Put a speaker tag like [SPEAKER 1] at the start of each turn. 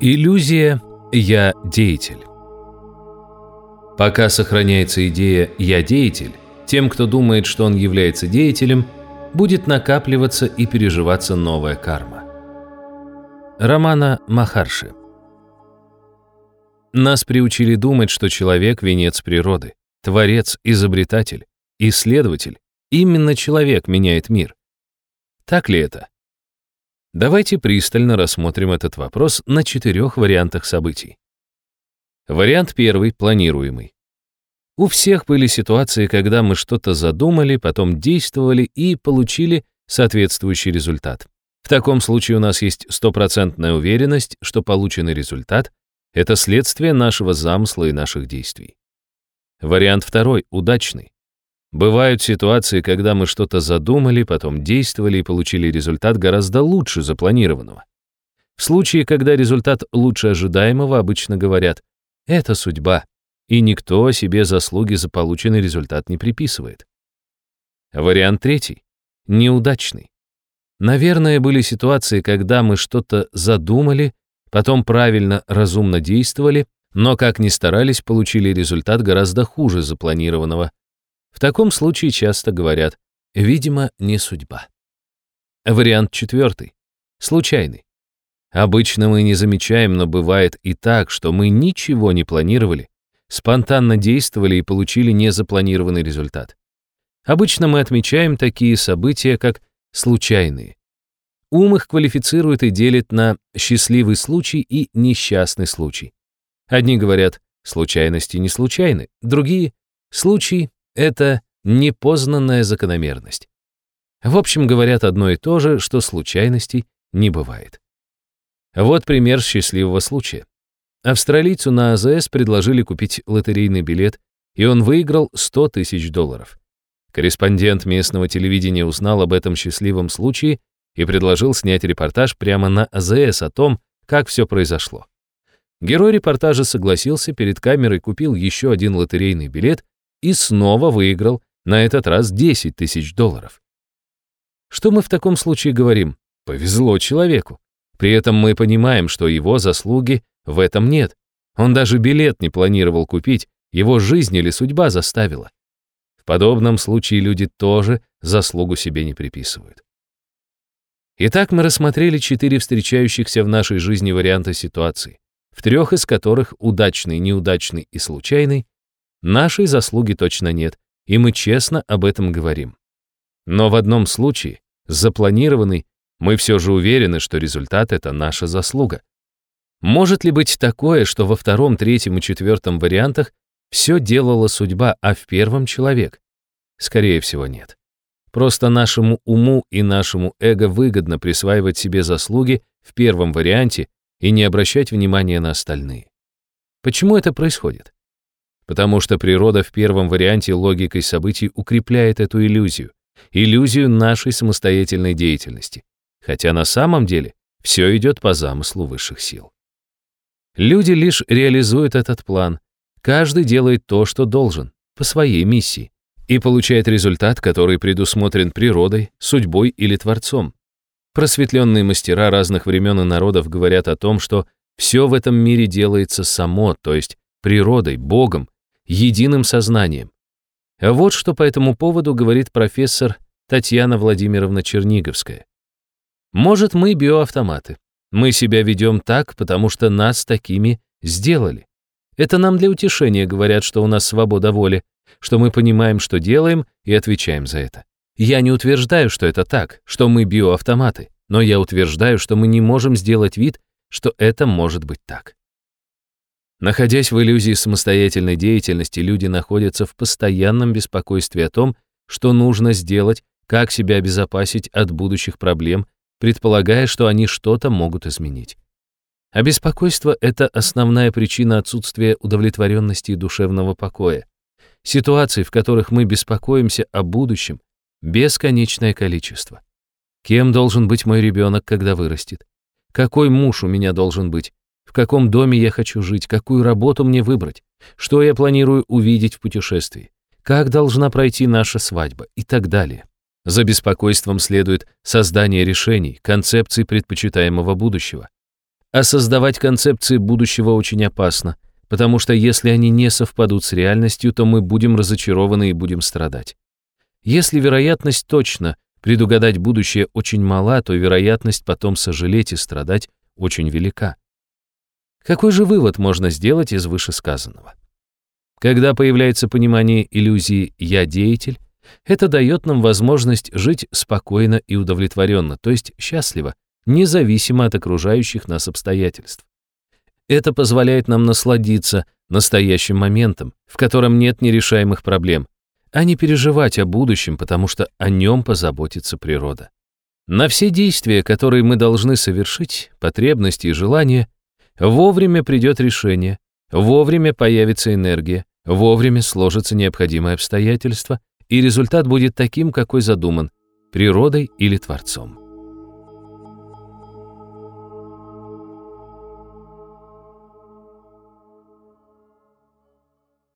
[SPEAKER 1] Иллюзия «я деятель». Пока сохраняется идея «я деятель», тем, кто думает, что он является деятелем, будет накапливаться и переживаться новая карма. Романа Махарши Нас приучили думать, что человек – венец природы, творец, изобретатель, исследователь. Именно человек меняет мир. Так ли это? Давайте пристально рассмотрим этот вопрос на четырех вариантах событий. Вариант первый, планируемый. У всех были ситуации, когда мы что-то задумали, потом действовали и получили соответствующий результат. В таком случае у нас есть стопроцентная уверенность, что полученный результат — это следствие нашего замысла и наших действий. Вариант второй, удачный. Бывают ситуации, когда мы что-то задумали, потом действовали и получили результат гораздо лучше запланированного. В случае, когда результат лучше ожидаемого, обычно говорят «это судьба», и никто себе заслуги за полученный результат не приписывает. Вариант третий — неудачный. Наверное, были ситуации, когда мы что-то задумали, потом правильно, разумно действовали, но как ни старались, получили результат гораздо хуже запланированного, в таком случае часто говорят «видимо, не судьба». Вариант четвертый. Случайный. Обычно мы не замечаем, но бывает и так, что мы ничего не планировали, спонтанно действовали и получили незапланированный результат. Обычно мы отмечаем такие события, как случайные. Ум их квалифицирует и делит на счастливый случай и несчастный случай. Одни говорят, случайности не случайны, другие — случай это непознанная закономерность. В общем, говорят одно и то же, что случайностей не бывает. Вот пример счастливого случая. Австралийцу на АЗС предложили купить лотерейный билет, и он выиграл 100 тысяч долларов. Корреспондент местного телевидения узнал об этом счастливом случае и предложил снять репортаж прямо на АЗС о том, как все произошло. Герой репортажа согласился, перед камерой купил еще один лотерейный билет и снова выиграл, на этот раз 10 тысяч долларов. Что мы в таком случае говорим? Повезло человеку. При этом мы понимаем, что его заслуги в этом нет. Он даже билет не планировал купить, его жизнь или судьба заставила. В подобном случае люди тоже заслугу себе не приписывают. Итак, мы рассмотрели четыре встречающихся в нашей жизни варианта ситуации, в трех из которых удачный, неудачный и случайный Нашей заслуги точно нет, и мы честно об этом говорим. Но в одном случае, запланированный, мы все же уверены, что результат — это наша заслуга. Может ли быть такое, что во втором, третьем и четвертом вариантах все делала судьба, а в первом — человек? Скорее всего, нет. Просто нашему уму и нашему эго выгодно присваивать себе заслуги в первом варианте и не обращать внимания на остальные. Почему это происходит? Потому что природа в первом варианте логикой событий укрепляет эту иллюзию, иллюзию нашей самостоятельной деятельности, хотя на самом деле все идет по замыслу высших сил. Люди лишь реализуют этот план, каждый делает то, что должен, по своей миссии, и получает результат, который предусмотрен природой, судьбой или Творцом. Просветленные мастера разных времен и народов говорят о том, что все в этом мире делается само, то есть природой, Богом, единым сознанием. А вот что по этому поводу говорит профессор Татьяна Владимировна Черниговская. Может, мы биоавтоматы. Мы себя ведем так, потому что нас такими сделали. Это нам для утешения говорят, что у нас свобода воли, что мы понимаем, что делаем, и отвечаем за это. Я не утверждаю, что это так, что мы биоавтоматы, но я утверждаю, что мы не можем сделать вид, что это может быть так. Находясь в иллюзии самостоятельной деятельности, люди находятся в постоянном беспокойстве о том, что нужно сделать, как себя обезопасить от будущих проблем, предполагая, что они что-то могут изменить. А беспокойство — это основная причина отсутствия удовлетворенности и душевного покоя. Ситуаций, в которых мы беспокоимся о будущем, бесконечное количество. Кем должен быть мой ребенок, когда вырастет? Какой муж у меня должен быть? Каком доме я хочу жить, какую работу мне выбрать, что я планирую увидеть в путешествии, как должна пройти наша свадьба и так далее. За беспокойством следует создание решений, концепций предпочитаемого будущего. А создавать концепции будущего очень опасно, потому что если они не совпадут с реальностью, то мы будем разочарованы и будем страдать. Если вероятность точно предугадать будущее очень мала, то вероятность потом сожалеть и страдать очень велика. Какой же вывод можно сделать из вышесказанного? Когда появляется понимание иллюзии «я деятель», это дает нам возможность жить спокойно и удовлетворенно, то есть счастливо, независимо от окружающих нас обстоятельств. Это позволяет нам насладиться настоящим моментом, в котором нет нерешаемых проблем, а не переживать о будущем, потому что о нем позаботится природа. На все действия, которые мы должны совершить, потребности и желания, вовремя придет решение, вовремя появится энергия, вовремя сложатся необходимые обстоятельства, и результат будет таким, какой задуман, природой или Творцом.